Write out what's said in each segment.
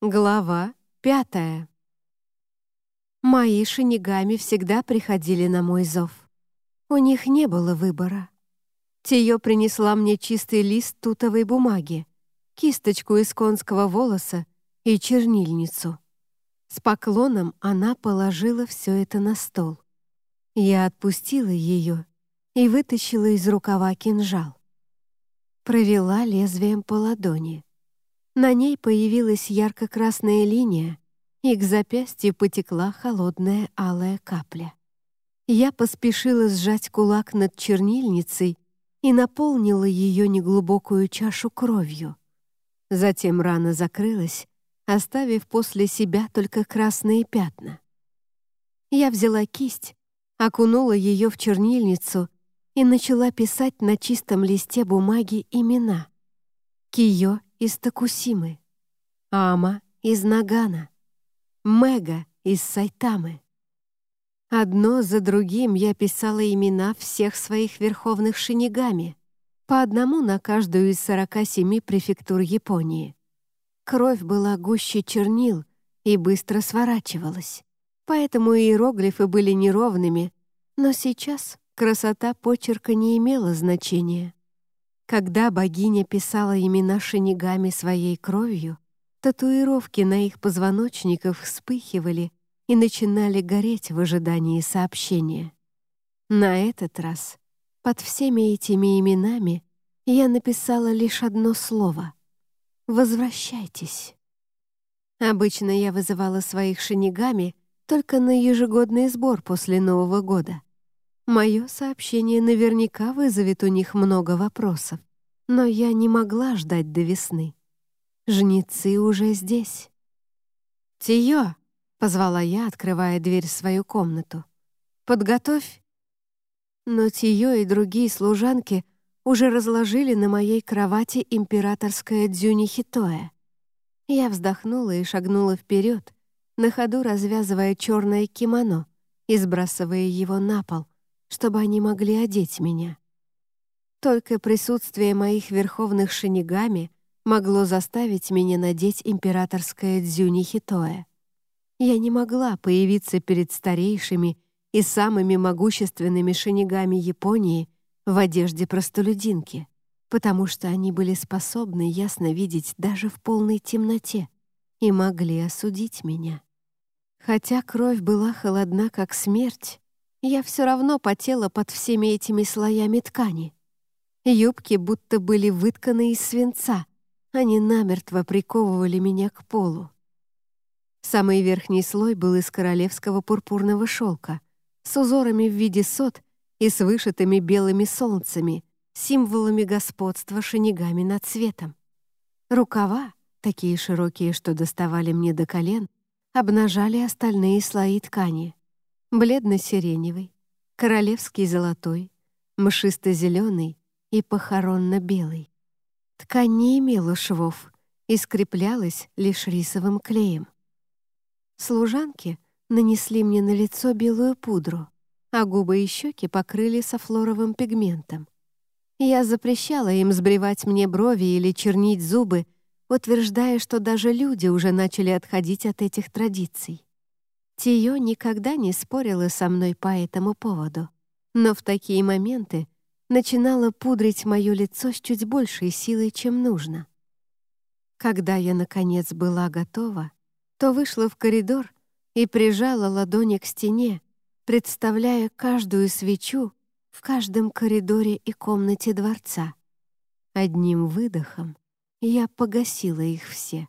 Глава пятая. Мои шинигами всегда приходили на мой зов. У них не было выбора. Тиё принесла мне чистый лист тутовой бумаги, кисточку из конского волоса и чернильницу. С поклоном она положила все это на стол. Я отпустила ее и вытащила из рукава кинжал. Провела лезвием по ладони. На ней появилась ярко-красная линия, и к запястью потекла холодная алая капля. Я поспешила сжать кулак над чернильницей и наполнила ее неглубокую чашу кровью. Затем рана закрылась, оставив после себя только красные пятна. Я взяла кисть, окунула ее в чернильницу и начала писать на чистом листе бумаги имена. Кио из Такусимы, Ама из Нагана, Мега из Сайтамы. Одно за другим я писала имена всех своих верховных шинигами, по одному на каждую из 47 префектур Японии. Кровь была гуще чернил и быстро сворачивалась, поэтому иероглифы были неровными, но сейчас красота почерка не имела значения. Когда богиня писала имена шинигами своей кровью, татуировки на их позвоночниках вспыхивали и начинали гореть в ожидании сообщения. На этот раз под всеми этими именами я написала лишь одно слово — «Возвращайтесь». Обычно я вызывала своих шинигами только на ежегодный сбор после Нового года. Мое сообщение наверняка вызовет у них много вопросов. Но я не могла ждать до весны. Жнецы уже здесь. «Тиё!» — позвала я, открывая дверь в свою комнату. «Подготовь!» Но Тиё и другие служанки уже разложили на моей кровати императорское дзюни хитоэ. Я вздохнула и шагнула вперед, на ходу развязывая черное кимоно и сбрасывая его на пол — чтобы они могли одеть меня. Только присутствие моих верховных шинигами могло заставить меня надеть императорское дзюни хитоэ. Я не могла появиться перед старейшими и самыми могущественными шинигами Японии в одежде простолюдинки, потому что они были способны ясно видеть даже в полной темноте и могли осудить меня. Хотя кровь была холодна, как смерть, я все равно потела под всеми этими слоями ткани. Юбки будто были вытканы из свинца, они намертво приковывали меня к полу. Самый верхний слой был из королевского пурпурного шелка, с узорами в виде сот и с вышитыми белыми солнцами, символами господства шинигами над цветом. Рукава, такие широкие, что доставали мне до колен, обнажали остальные слои ткани бледно-сиреневый, королевский золотой, мшисто-зеленый и похоронно-белый. Ткань не имела швов и скреплялась лишь рисовым клеем. Служанки нанесли мне на лицо белую пудру, а губы и щеки покрыли софлоровым пигментом. Я запрещала им сбривать мне брови или чернить зубы, утверждая, что даже люди уже начали отходить от этих традиций. Тио никогда не спорила со мной по этому поводу, но в такие моменты начинала пудрить мое лицо с чуть большей силой, чем нужно. Когда я, наконец, была готова, то вышла в коридор и прижала ладони к стене, представляя каждую свечу в каждом коридоре и комнате дворца. Одним выдохом я погасила их все.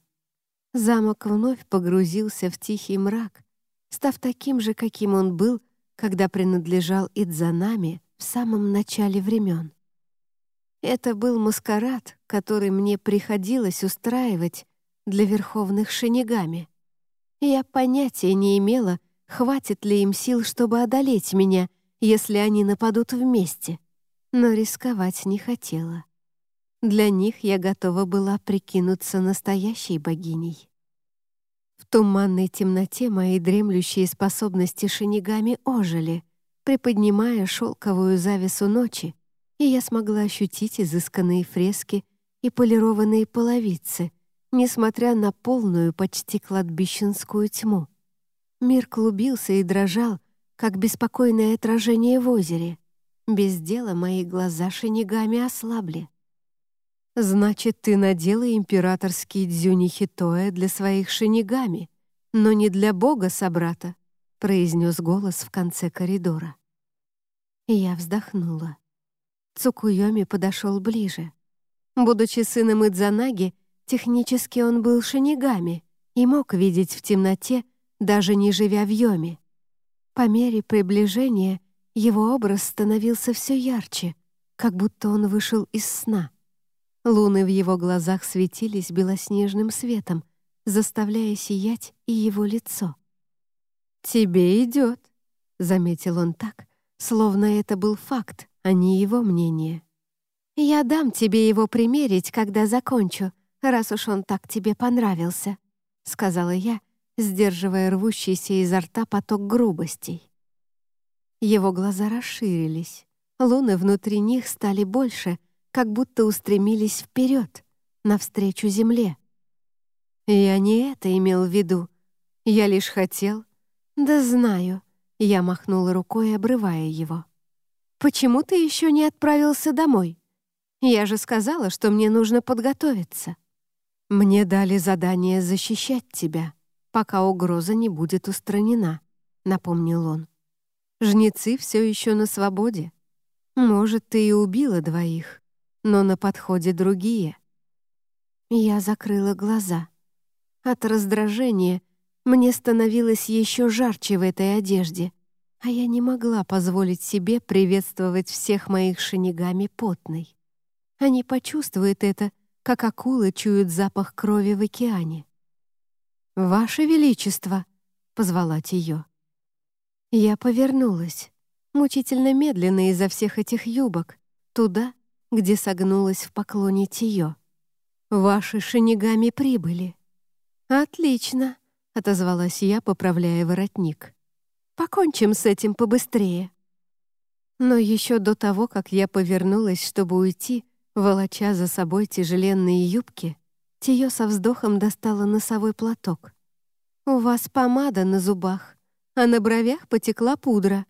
Замок вновь погрузился в тихий мрак, став таким же, каким он был, когда принадлежал Идзанами в самом начале времен. Это был маскарад, который мне приходилось устраивать для верховных шинигами. Я понятия не имела, хватит ли им сил, чтобы одолеть меня, если они нападут вместе, но рисковать не хотела. Для них я готова была прикинуться настоящей богиней. В туманной темноте мои дремлющие способности шинигами ожили, приподнимая шелковую завесу ночи, и я смогла ощутить изысканные фрески и полированные половицы, несмотря на полную, почти кладбищенскую тьму. Мир клубился и дрожал, как беспокойное отражение в озере. Без дела мои глаза шинигами ослабли. «Значит, ты надела императорский дзюнихитоэ для своих шинигами, но не для бога собрата», произнес голос в конце коридора. Я вздохнула. Цукуйоми подошел ближе. Будучи сыном Идзанаги, технически он был шинигами и мог видеть в темноте, даже не живя в Йоме. По мере приближения его образ становился все ярче, как будто он вышел из сна. Луны в его глазах светились белоснежным светом, заставляя сиять и его лицо. «Тебе идет», — заметил он так, словно это был факт, а не его мнение. «Я дам тебе его примерить, когда закончу, раз уж он так тебе понравился», — сказала я, сдерживая рвущийся изо рта поток грубостей. Его глаза расширились, луны внутри них стали больше, как будто устремились вперед, навстречу земле. Я не это имел в виду. Я лишь хотел... Да знаю. Я махнула рукой, обрывая его. «Почему ты еще не отправился домой? Я же сказала, что мне нужно подготовиться. Мне дали задание защищать тебя, пока угроза не будет устранена», — напомнил он. «Жнецы все еще на свободе. Может, ты и убила двоих, но на подходе другие». Я закрыла глаза. От раздражения мне становилось еще жарче в этой одежде — а я не могла позволить себе приветствовать всех моих шинигами потной. Они почувствуют это, как акулы чуют запах крови в океане. «Ваше Величество!» — позвала Тиё. Я повернулась, мучительно медленно из-за всех этих юбок, туда, где согнулась в поклоне Тиё. «Ваши шинигами прибыли». «Отлично», — отозвалась я, поправляя воротник. Покончим с этим побыстрее». Но еще до того, как я повернулась, чтобы уйти, волоча за собой тяжеленные юбки, Тиё со вздохом достала носовой платок. «У вас помада на зубах, а на бровях потекла пудра».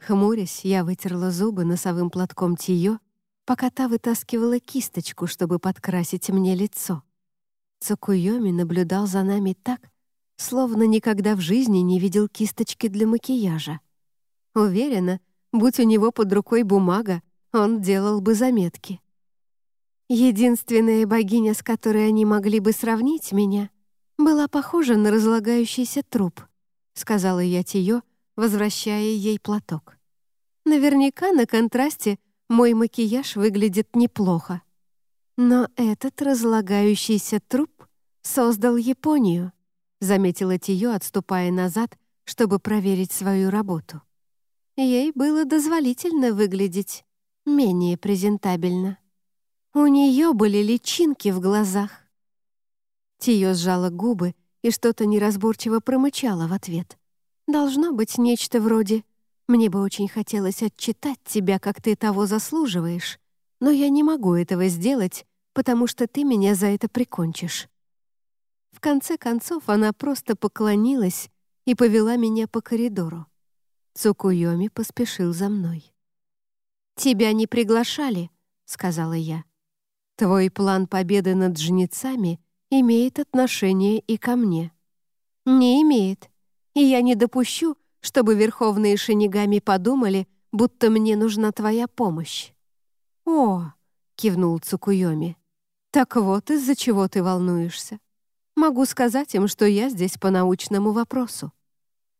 Хмурясь, я вытерла зубы носовым платком Тиё, пока та вытаскивала кисточку, чтобы подкрасить мне лицо. Цукуйоми наблюдал за нами так, словно никогда в жизни не видел кисточки для макияжа. Уверена, будь у него под рукой бумага, он делал бы заметки. Единственная богиня, с которой они могли бы сравнить меня, была похожа на разлагающийся труп, сказала я Тиё, возвращая ей платок. Наверняка на контрасте мой макияж выглядит неплохо. Но этот разлагающийся труп создал Японию заметила Тиё, отступая назад, чтобы проверить свою работу. Ей было дозволительно выглядеть менее презентабельно. У нее были личинки в глазах. Тиё сжала губы и что-то неразборчиво промычала в ответ. Должно быть нечто вроде «Мне бы очень хотелось отчитать тебя, как ты того заслуживаешь, но я не могу этого сделать, потому что ты меня за это прикончишь». В конце концов она просто поклонилась и повела меня по коридору. Цукуйоми поспешил за мной. «Тебя не приглашали», — сказала я. «Твой план победы над жнецами имеет отношение и ко мне». «Не имеет, и я не допущу, чтобы верховные шинигами подумали, будто мне нужна твоя помощь». «О!» — кивнул Цукуйоми. «Так вот из-за чего ты волнуешься. Могу сказать им, что я здесь по научному вопросу.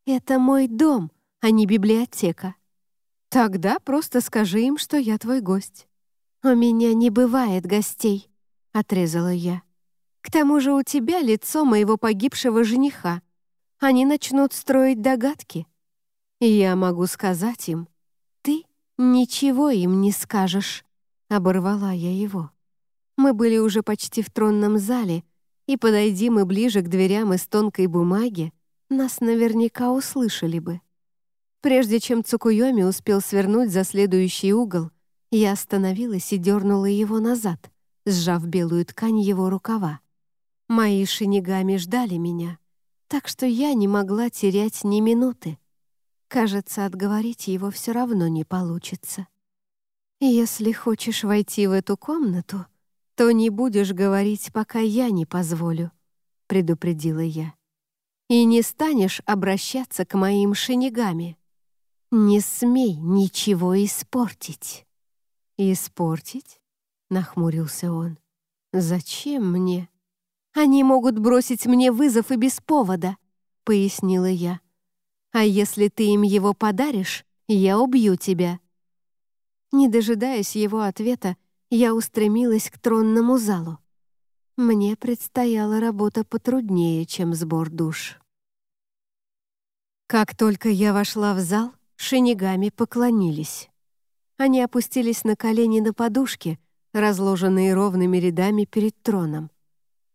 Это мой дом, а не библиотека. Тогда просто скажи им, что я твой гость. У меня не бывает гостей, отрезала я. К тому же у тебя лицо моего погибшего жениха. Они начнут строить догадки. Я могу сказать им, ты ничего им не скажешь, оборвала я его. Мы были уже почти в тронном зале, и подойди мы ближе к дверям из тонкой бумаги, нас наверняка услышали бы. Прежде чем Цукуйоми успел свернуть за следующий угол, я остановилась и дернула его назад, сжав белую ткань его рукава. Мои шинигами ждали меня, так что я не могла терять ни минуты. Кажется, отговорить его все равно не получится. Если хочешь войти в эту комнату, то не будешь говорить, пока я не позволю, предупредила я. И не станешь обращаться к моим шинигами. Не смей ничего испортить. Испортить? нахмурился он. Зачем мне? Они могут бросить мне вызов и без повода, пояснила я. А если ты им его подаришь, я убью тебя». Не дожидаясь его ответа, я устремилась к тронному залу. Мне предстояла работа потруднее, чем сбор душ. Как только я вошла в зал, шинигами поклонились. Они опустились на колени на подушке, разложенные ровными рядами перед троном.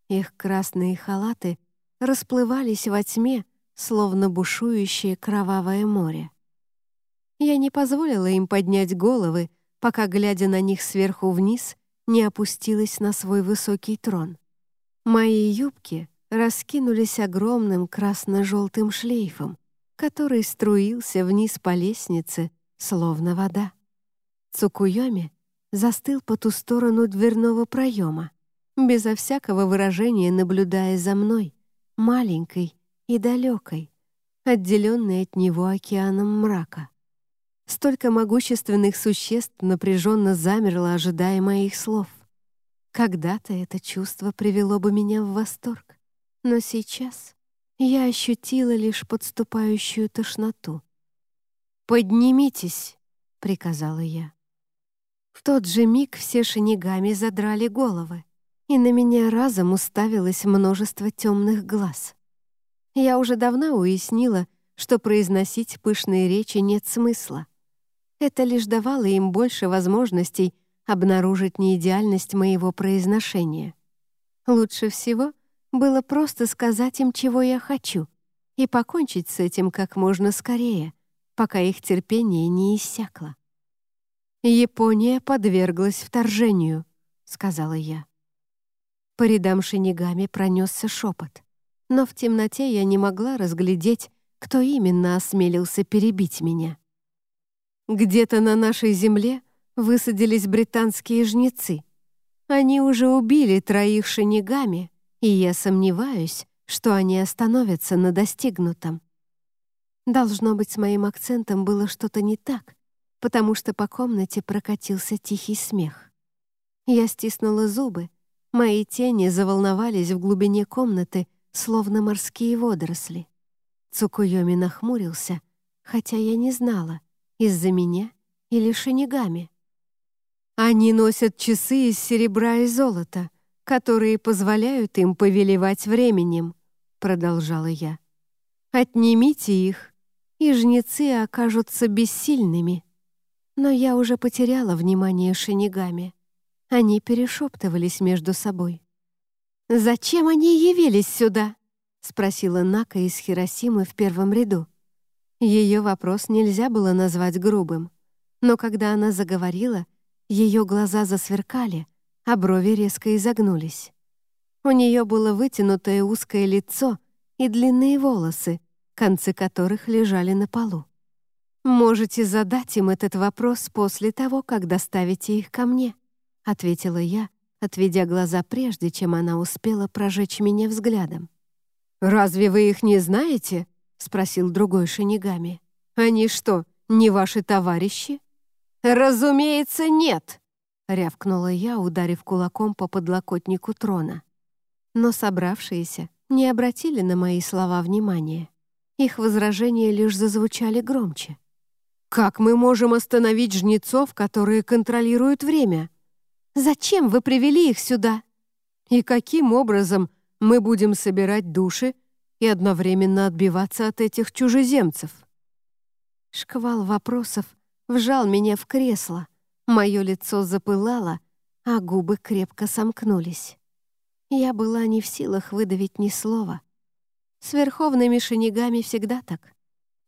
Их красные халаты расплывались во тьме, словно бушующее кровавое море. Я не позволила им поднять головы, пока, глядя на них сверху вниз, не опустилась на свой высокий трон. Мои юбки раскинулись огромным красно-желтым шлейфом, который струился вниз по лестнице, словно вода. Цукуйоми застыл по ту сторону дверного проема, безо всякого выражения наблюдая за мной, маленькой и далекой, отделенной от него океаном мрака. Столько могущественных существ напряженно замерло, ожидая моих слов. Когда-то это чувство привело бы меня в восторг, но сейчас я ощутила лишь подступающую тошноту. «Поднимитесь!» — приказала я. В тот же миг все шинигами задрали головы, и на меня разом уставилось множество темных глаз. Я уже давно уяснила, что произносить пышные речи нет смысла. Это лишь давало им больше возможностей обнаружить неидеальность моего произношения. Лучше всего было просто сказать им, чего я хочу, и покончить с этим как можно скорее, пока их терпение не иссякло. «Япония подверглась вторжению», — сказала я. По рядам шинигами пронесся шепот но в темноте я не могла разглядеть, кто именно осмелился перебить меня. Где-то на нашей земле высадились британские жнецы. Они уже убили троих шинигами, и я сомневаюсь, что они остановятся на достигнутом. Должно быть, с моим акцентом было что-то не так, потому что по комнате прокатился тихий смех. Я стиснула зубы, мои тени заволновались в глубине комнаты, словно морские водоросли. Цукуйоми нахмурился, хотя я не знала, из-за меня или шинигами. Они носят часы из серебра и золота, которые позволяют им повелевать временем, продолжала я. Отнимите их, и жнецы окажутся бессильными. Но я уже потеряла внимание шинигами. Они перешептывались между собой. «Зачем они явились сюда?» — спросила Нака из Хиросимы в первом ряду. Ее вопрос нельзя было назвать грубым, но когда она заговорила, ее глаза засверкали, а брови резко изогнулись. У нее было вытянутое узкое лицо и длинные волосы, концы которых лежали на полу. «Можете задать им этот вопрос после того, как доставите их ко мне», — ответила я, отведя глаза прежде, чем она успела прожечь меня взглядом. «Разве вы их не знаете?» — спросил другой шинигами. «Они что, не ваши товарищи?» «Разумеется, нет!» — рявкнула я, ударив кулаком по подлокотнику трона. Но собравшиеся не обратили на мои слова внимания. Их возражения лишь зазвучали громче. «Как мы можем остановить жнецов, которые контролируют время?» Зачем вы привели их сюда? И каким образом мы будем собирать души и одновременно отбиваться от этих чужеземцев?» Шквал вопросов вжал меня в кресло, мое лицо запылало, а губы крепко сомкнулись. Я была не в силах выдавить ни слова. С верховными шинигами всегда так.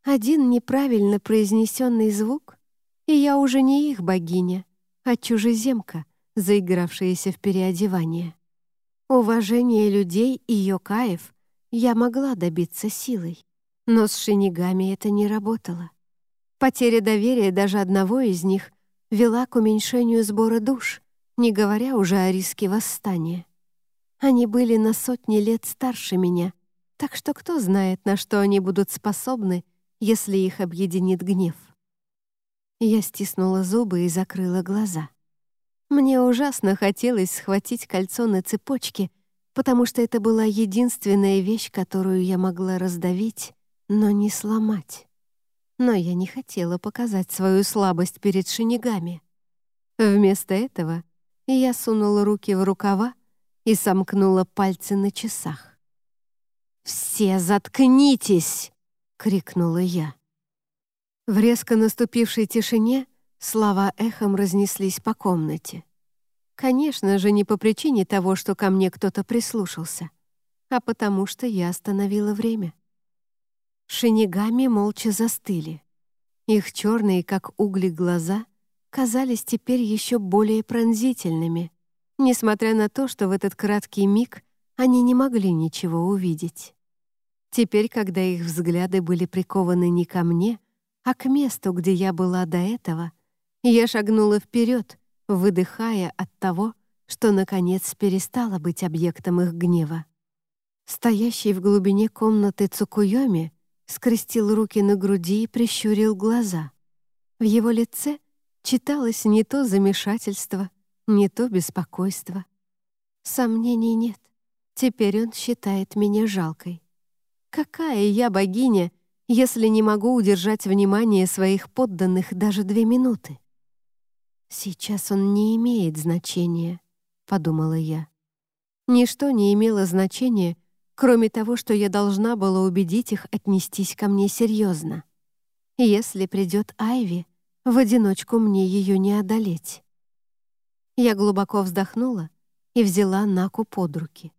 Один неправильно произнесенный звук, и я уже не их богиня, а чужеземка, заигравшиеся в переодевание. Уважение людей и Йокаев я могла добиться силой, но с шинигами это не работало. Потеря доверия даже одного из них вела к уменьшению сбора душ, не говоря уже о риске восстания. Они были на сотни лет старше меня, так что кто знает, на что они будут способны, если их объединит гнев. Я стиснула зубы и закрыла глаза. Мне ужасно хотелось схватить кольцо на цепочке, потому что это была единственная вещь, которую я могла раздавить, но не сломать. Но я не хотела показать свою слабость перед шинигами. Вместо этого я сунула руки в рукава и сомкнула пальцы на часах. «Все заткнитесь!» — крикнула я. В резко наступившей тишине слова эхом разнеслись по комнате. Конечно же, не по причине того, что ко мне кто-то прислушался, а потому что я остановила время. Шинигами молча застыли. Их черные, как угли, глаза казались теперь еще более пронзительными, несмотря на то, что в этот краткий миг они не могли ничего увидеть. Теперь, когда их взгляды были прикованы не ко мне, а к месту, где я была до этого, я шагнула вперед, выдыхая от того, что, наконец, перестала быть объектом их гнева. Стоящий в глубине комнаты Цукуйоми скрестил руки на груди и прищурил глаза. В его лице читалось не то замешательство, не то беспокойство. Сомнений нет. Теперь он считает меня жалкой. Какая я богиня, если не могу удержать внимание своих подданных даже две минуты? Сейчас он не имеет значения, подумала я. Ничто не имело значения, кроме того, что я должна была убедить их отнестись ко мне серьезно. Если придет Айви, в одиночку мне ее не одолеть. Я глубоко вздохнула и взяла Наку под руки.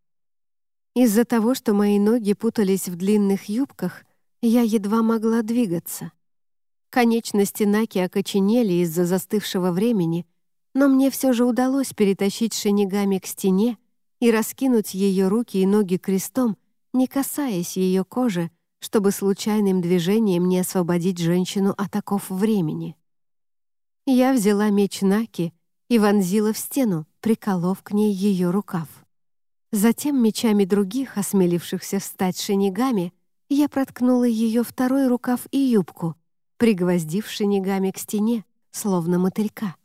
Из-за того, что мои ноги путались в длинных юбках, я едва могла двигаться. Конечности Наки окоченели из-за застывшего времени, но мне все же удалось перетащить шинигами к стене и раскинуть ее руки и ноги крестом, не касаясь ее кожи, чтобы случайным движением не освободить женщину от оков времени. Я взяла меч Наки и вонзила в стену, приколов к ней ее рукав. Затем мечами других, осмелившихся встать шинигами, я проткнула ее второй рукав и юбку, пригвоздив шинигами к стене, словно мотылька.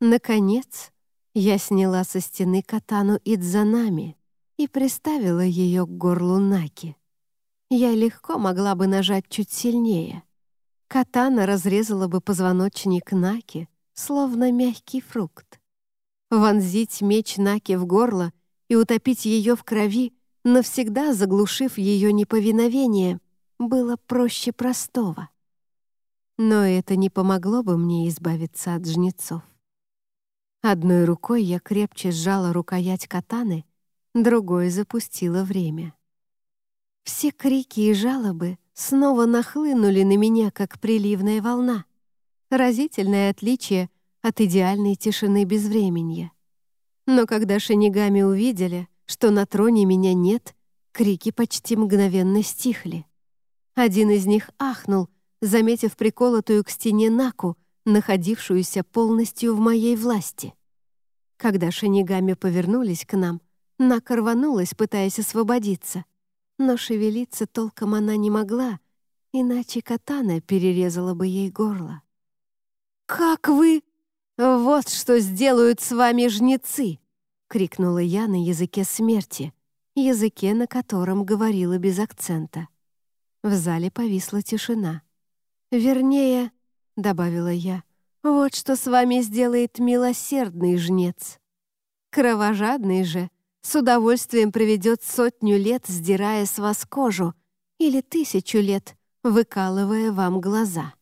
Наконец, я сняла со стены катану Идзанами и приставила ее к горлу Наки. Я легко могла бы нажать чуть сильнее. Катана разрезала бы позвоночник Наки, словно мягкий фрукт. Вонзить меч Наки в горло и утопить ее в крови, навсегда заглушив ее неповиновение, было проще простого. Но это не помогло бы мне избавиться от жнецов. Одной рукой я крепче сжала рукоять катаны, другой запустила время. Все крики и жалобы снова нахлынули на меня, как приливная волна. Разительное отличие от идеальной тишины безвременья. Но когда шинигами увидели, что на троне меня нет, крики почти мгновенно стихли. Один из них ахнул, заметив приколотую к стене Наку, находившуюся полностью в моей власти. Когда шинигами повернулись к нам, Нака рванулась, пытаясь освободиться. Но шевелиться толком она не могла, иначе катана перерезала бы ей горло. «Как вы...» «Вот что сделают с вами жнецы!» — крикнула я на языке смерти, языке, на котором говорила без акцента. В зале повисла тишина. «Вернее, — добавила я, — вот что с вами сделает милосердный жнец. Кровожадный же с удовольствием проведет сотню лет, сдирая с вас кожу, или тысячу лет, выкалывая вам глаза».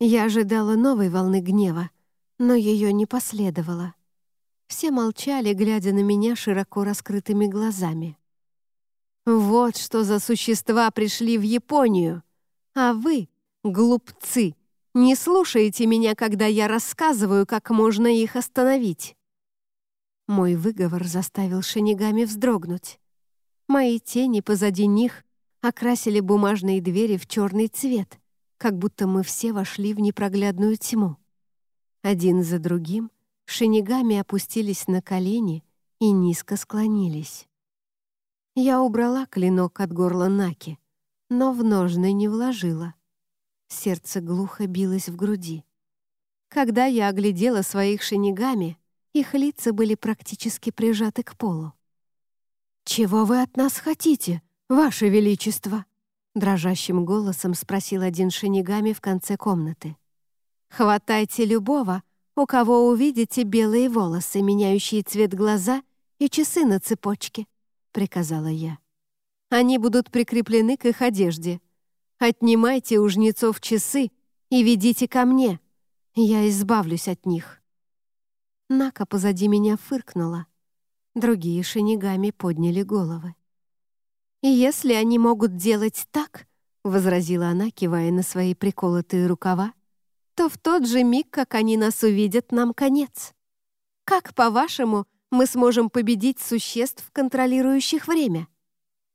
Я ожидала новой волны гнева, но ее не последовало. Все молчали, глядя на меня широко раскрытыми глазами. «Вот что за существа пришли в Японию! А вы, глупцы, не слушаете меня, когда я рассказываю, как можно их остановить!» Мой выговор заставил шинигами вздрогнуть. Мои тени позади них окрасили бумажные двери в черный цвет, как будто мы все вошли в непроглядную тьму. Один за другим шинигами опустились на колени и низко склонились. Я убрала клинок от горла Наки, но в ножны не вложила. Сердце глухо билось в груди. Когда я оглядела своих шинигами, их лица были практически прижаты к полу. «Чего вы от нас хотите, Ваше Величество?» Дрожащим голосом спросил один шинигами в конце комнаты. «Хватайте любого, у кого увидите белые волосы, меняющие цвет глаза и часы на цепочке», — приказала я. «Они будут прикреплены к их одежде. Отнимайте у жнецов часы и ведите ко мне. Я избавлюсь от них». Нака позади меня фыркнула. Другие шинигами подняли головы. «Если они могут делать так», — возразила она, кивая на свои приколотые рукава, «то в тот же миг, как они нас увидят, нам конец. Как, по-вашему, мы сможем победить существ, контролирующих время?»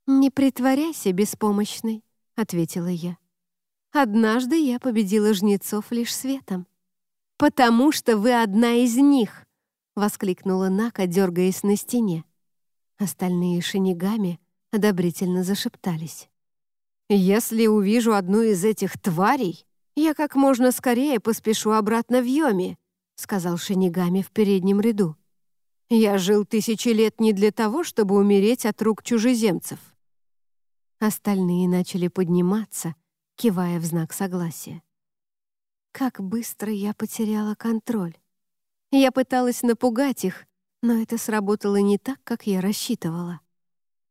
«Не притворяйся беспомощной», — ответила я. «Однажды я победила жнецов лишь светом». «Потому что вы одна из них!» — воскликнула Нака, дергаясь на стене. Остальные шинигами одобрительно зашептались. «Если увижу одну из этих тварей, я как можно скорее поспешу обратно в Йоми», сказал Шинигами в переднем ряду. «Я жил тысячи лет не для того, чтобы умереть от рук чужеземцев». Остальные начали подниматься, кивая в знак согласия. Как быстро я потеряла контроль. Я пыталась напугать их, но это сработало не так, как я рассчитывала.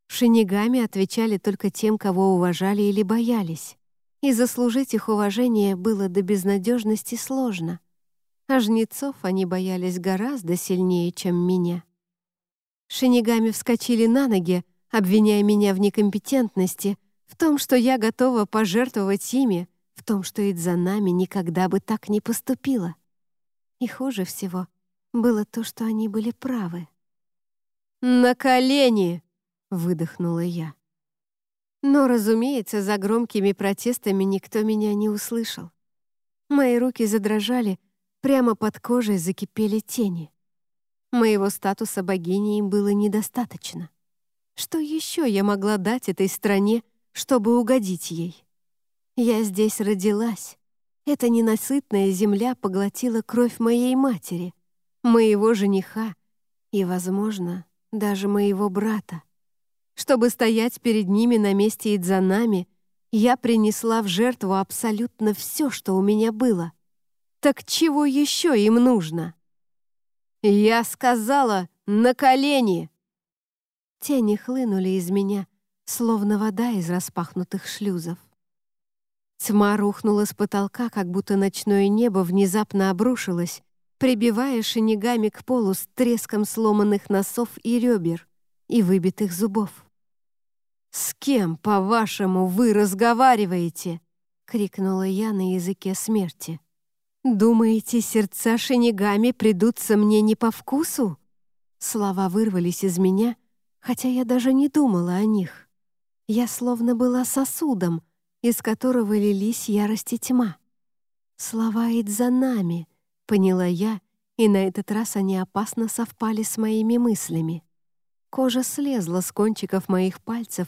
Шинигами отвечали только тем, кого уважали или боялись, и заслужить их уважение было до безнадежности сложно. А жнецов они боялись гораздо сильнее, чем меня. Шинигами вскочили на ноги, обвиняя меня в некомпетентности, в том, что я готова пожертвовать ими, в том, что Идзанами никогда бы так не поступила. И хуже всего было то, что они были правы. «На колени!» — выдохнула я. Но, разумеется, за громкими протестами никто меня не услышал. Мои руки задрожали, прямо под кожей закипели тени. Моего статуса богини им было недостаточно. Что еще я могла дать этой стране, чтобы угодить ей? Я здесь родилась. Эта ненасытная земля поглотила кровь моей матери, моего жениха и, возможно, даже моего брата. Чтобы стоять перед ними на месте Идзанами, я принесла в жертву абсолютно все, что у меня было. Так чего еще им нужно? Я сказала «на колени!» Тени хлынули из меня, словно вода из распахнутых шлюзов. Тьма рухнула с потолка, как будто ночное небо внезапно обрушилось, прибивая шинигами к полу с треском сломанных носов и ребер и выбитых зубов. «С кем, по-вашему, вы разговариваете?» — крикнула я на языке смерти. «Думаете, сердца шинигами придутся мне не по вкусу?» Слова вырвались из меня, хотя я даже не думала о них. Я словно была сосудом, из которого лились ярость и тьма. «Слова Идзанами», — поняла я, и на этот раз они опасно совпали с моими мыслями. Кожа слезла с кончиков моих пальцев,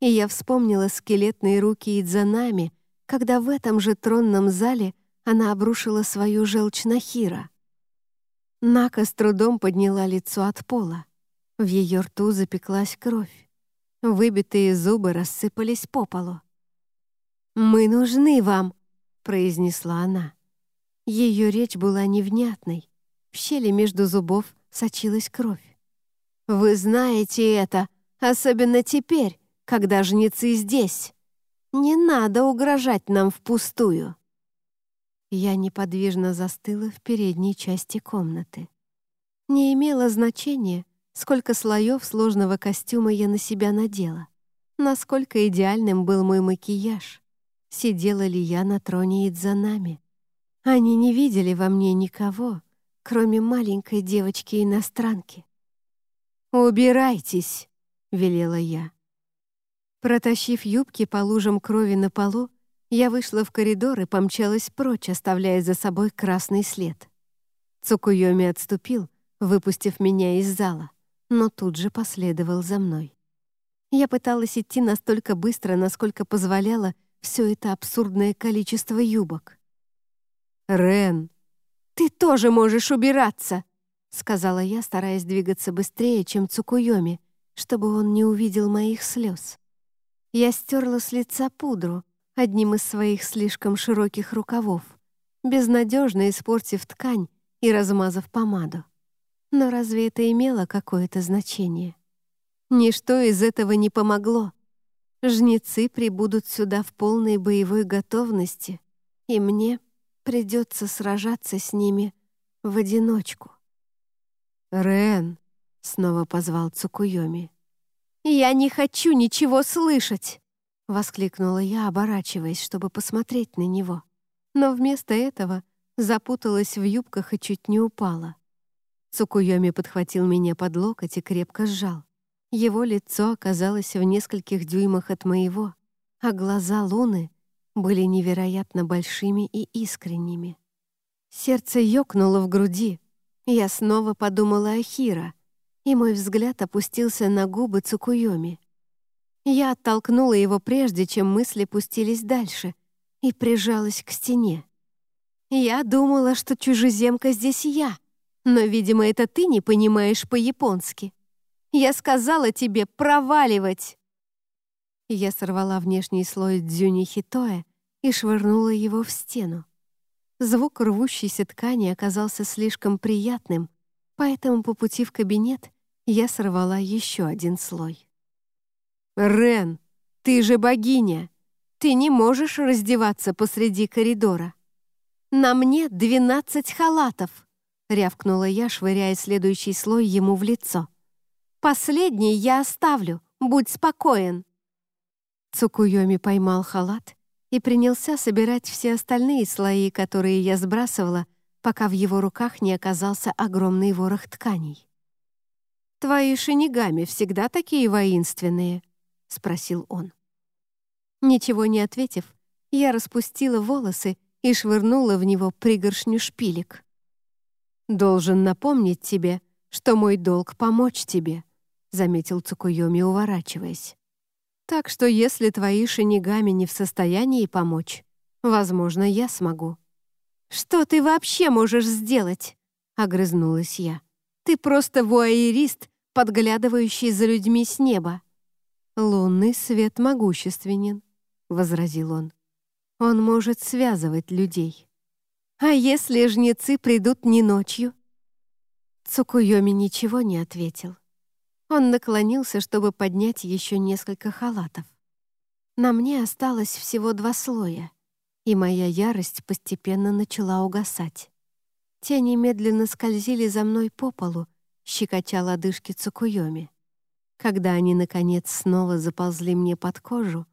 и я вспомнила скелетные руки Идзанами, когда в этом же тронном зале она обрушила свою желчь на Хира. Нака с трудом подняла лицо от пола. В ее рту запеклась кровь. Выбитые зубы рассыпались по полу. «Мы нужны вам», — произнесла она. Ее речь была невнятной. В щели между зубов сочилась кровь. «Вы знаете это, особенно теперь, когда жнецы здесь. Не надо угрожать нам впустую». Я неподвижно застыла в передней части комнаты. Не имело значения, сколько слоев сложного костюма я на себя надела, насколько идеальным был мой макияж, сидела ли я на троне Идзанами. Они не видели во мне никого, кроме маленькой девочки-иностранки. «Убирайтесь!» — велела я. Протащив юбки по лужам крови на полу, я вышла в коридор и помчалась прочь, оставляя за собой красный след. Цукуйоми отступил, выпустив меня из зала, но тут же последовал за мной. Я пыталась идти настолько быстро, насколько позволяло все это абсурдное количество юбок. «Рен, ты тоже можешь убираться!» — сказала я, стараясь двигаться быстрее, чем Цукуйоми, чтобы он не увидел моих слез. Я стерла с лица пудру одним из своих слишком широких рукавов, безнадежно испортив ткань и размазав помаду. Но разве это имело какое-то значение? Ничто из этого не помогло. Жнецы прибудут сюда в полной боевой готовности, и мне придется сражаться с ними в одиночку. «Рен!» — снова позвал Цукуйоми. «Я не хочу ничего слышать!» — воскликнула я, оборачиваясь, чтобы посмотреть на него. Но вместо этого запуталась в юбках и чуть не упала. Цукуйоми подхватил меня под локоть и крепко сжал. Его лицо оказалось в нескольких дюймах от моего, а глаза Луны были невероятно большими и искренними. Сердце ёкнуло в груди, я снова подумала о Хира, и мой взгляд опустился на губы Цукуйоми. Я оттолкнула его прежде, чем мысли пустились дальше, и прижалась к стене. Я думала, что чужеземка здесь я, но, видимо, это ты не понимаешь по-японски. Я сказала тебе проваливать. Я сорвала внешний слой дзюни хитоя и швырнула его в стену. Звук рвущейся ткани оказался слишком приятным, поэтому по пути в кабинет я сорвала еще один слой. «Рен, ты же богиня! Ты не можешь раздеваться посреди коридора!» «На мне двенадцать халатов!» — рявкнула я, швыряя следующий слой ему в лицо. «Последний я оставлю, будь спокоен!» Цукуйоми поймал халат и принялся собирать все остальные слои, которые я сбрасывала, пока в его руках не оказался огромный ворох тканей. «Твои шинигами всегда такие воинственные?» — спросил он. Ничего не ответив, я распустила волосы и швырнула в него пригоршню шпилек. «Должен напомнить тебе, что мой долг — помочь тебе», — заметил Цукуйоми, уворачиваясь. Так что если твои шинигами не в состоянии помочь, возможно, я смогу». «Что ты вообще можешь сделать?» — огрызнулась я. «Ты просто вуайерист, подглядывающий за людьми с неба». «Лунный свет могущественен», — возразил он. «Он может связывать людей». «А если жнецы придут не ночью?» Цукуйоми ничего не ответил. Он наклонился, чтобы поднять еще несколько халатов. На мне осталось всего два слоя, и моя ярость постепенно начала угасать. Тени медленно скользили за мной по полу, щекоча лодыжки Цукуйоми. Когда они, наконец, снова заползли мне под кожу,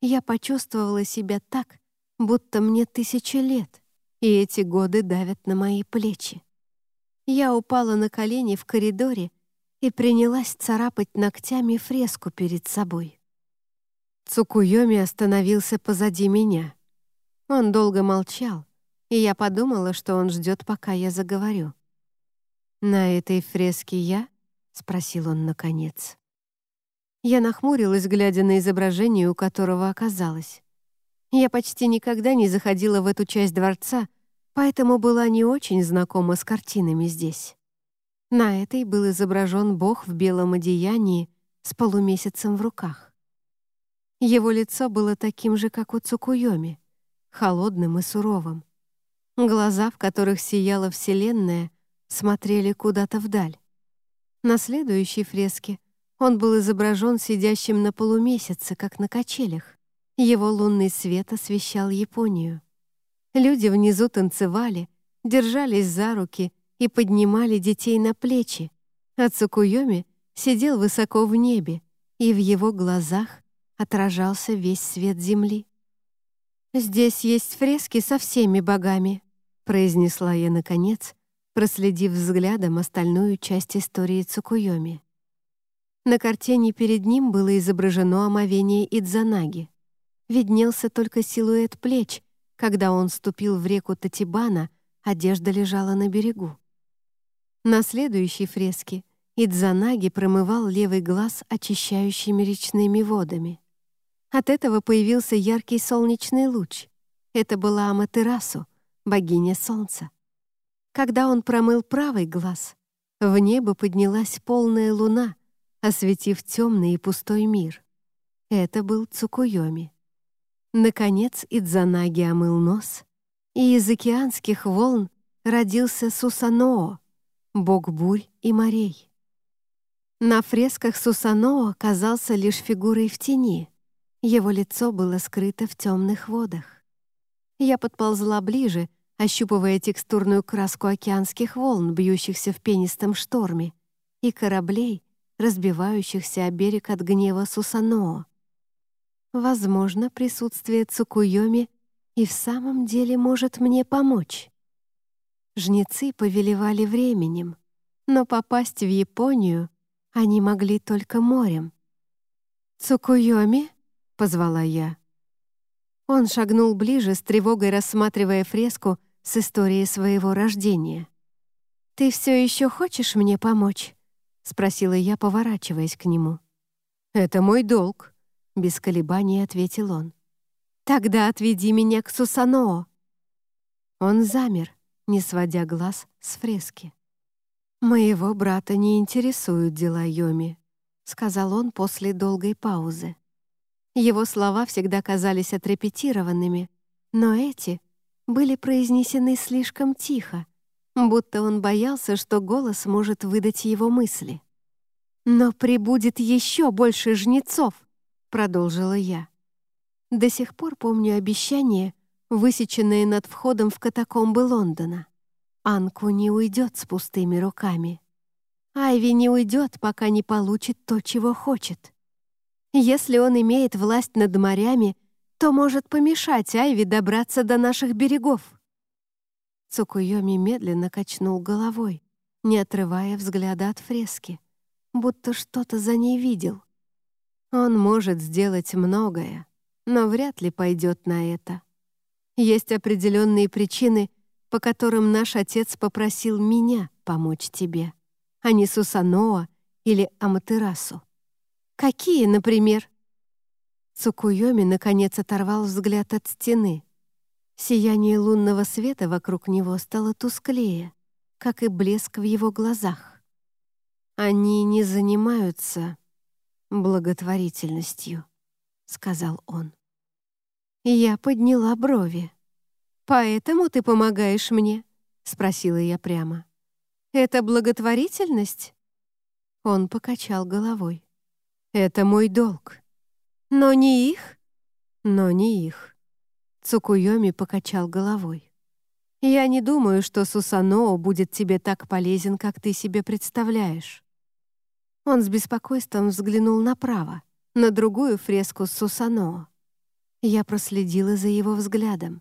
я почувствовала себя так, будто мне тысячи лет, и эти годы давят на мои плечи. Я упала на колени в коридоре и принялась царапать ногтями фреску перед собой. Цукуйоми остановился позади меня. Он долго молчал, и я подумала, что он ждет, пока я заговорю. «На этой фреске я?» — спросил он наконец. Я нахмурилась, глядя на изображение, у которого оказалась. Я почти никогда не заходила в эту часть дворца, поэтому была не очень знакома с картинами здесь. На этой был изображен бог в белом одеянии с полумесяцем в руках. Его лицо было таким же, как у Цукуйоми, холодным и суровым. Глаза, в которых сияла Вселенная, смотрели куда-то вдаль. На следующей фреске он был изображен сидящим на полумесяце, как на качелях. Его лунный свет освещал Японию. Люди внизу танцевали, держались за руки и поднимали детей на плечи, а Цукуйоми сидел высоко в небе, и в его глазах отражался весь свет земли. «Здесь есть фрески со всеми богами», — произнесла я наконец, проследив взглядом остальную часть истории Цукуйоми. На картине перед ним было изображено омовение Идзанаги. Виднелся только силуэт плеч, когда он ступил в реку Татибана, одежда лежала на берегу. На следующей фреске Идзанаги промывал левый глаз очищающими речными водами. От этого появился яркий солнечный луч. Это была Аматерасу, богиня солнца. Когда он промыл правый глаз, в небо поднялась полная луна, осветив темный и пустой мир. Это был Цукуйоми. Наконец Идзанаги омыл нос, и из океанских волн родился Сусаноо, бог бурь и морей. На фресках Сусаноо казался лишь фигурой в тени. Его лицо было скрыто в темных водах. Я подползла ближе, ощупывая текстурную краску океанских волн, бьющихся в пенистом шторме, и кораблей, разбивающихся о берег от гнева Сусаноо. Возможно, присутствие Цукуйоми и в самом деле может мне помочь. Жнецы повелевали временем, но попасть в Японию они могли только морем. «Цукуйоми?» — позвала я. Он шагнул ближе, с тревогой рассматривая фреску с историей своего рождения. «Ты все еще хочешь мне помочь?» — спросила я, поворачиваясь к нему. «Это мой долг», — без колебаний ответил он. «Тогда отведи меня к Сусаноо». Он замер, не сводя глаз с фрески. «Моего брата не интересуют дела Йоми», — сказал он после долгой паузы. Его слова всегда казались отрепетированными, но эти были произнесены слишком тихо, будто он боялся, что голос может выдать его мысли. «Но прибудет еще больше жнецов», — продолжила я. До сих пор помню обещание, высеченное над входом в катакомбы Лондона. Анку не уйдет с пустыми руками. Айви не уйдет, пока не получит то, чего хочет. Если он имеет власть над морями, то может помешать Айви добраться до наших берегов. Цукуйоми медленно качнул головой, не отрывая взгляда от фрески, будто что-то за ней видел. Он может сделать многое, но вряд ли пойдет на это. Есть определенные причины, по которым наш отец попросил меня помочь тебе, а не Сусаноа или Аматерасу. Какие, например? Цукуйоми наконец оторвал взгляд от стены — Сияние лунного света вокруг него стало тусклее, как и блеск в его глазах. «Они не занимаются благотворительностью», — сказал он. Я подняла брови. «Поэтому ты помогаешь мне?» — спросила я прямо. «Это благотворительность?» Он покачал головой. «Это мой долг». «Но не их?» «Но не их». Цукуйоми покачал головой. «Я не думаю, что Сусаноо будет тебе так полезен, как ты себе представляешь». Он с беспокойством взглянул направо, на другую фреску с Сусаноо. Я проследила за его взглядом.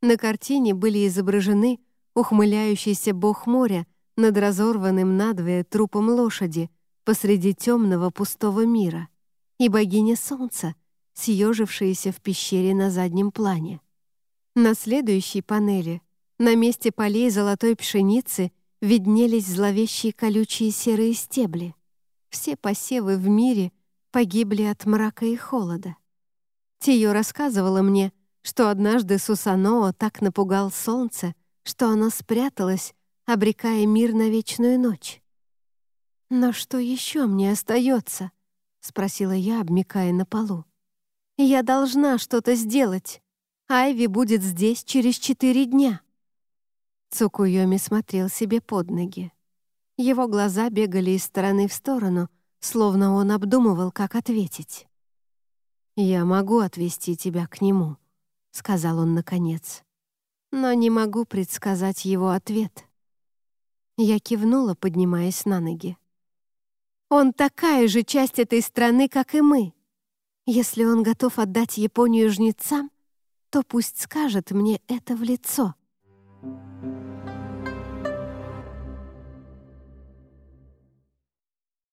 На картине были изображены ухмыляющийся бог моря над разорванным надвое трупом лошади посреди темного пустого мира и богиня солнца — съежившиеся в пещере на заднем плане. На следующей панели, на месте полей золотой пшеницы, виднелись зловещие колючие серые стебли. Все посевы в мире погибли от мрака и холода. Тио рассказывала мне, что однажды Сусаноо так напугал солнце, что оно спряталось, обрекая мир на вечную ночь. «Но что еще мне остается?» — спросила я, обмикая на полу. Я должна что-то сделать. Айви будет здесь через четыре дня». Цукуйоми смотрел себе под ноги. Его глаза бегали из стороны в сторону, словно он обдумывал, как ответить. «Я могу отвести тебя к нему», — сказал он наконец. «Но не могу предсказать его ответ». Я кивнула, поднимаясь на ноги. «Он такая же часть этой страны, как и мы. Если он готов отдать Японию жнецам, то пусть скажет мне это в лицо.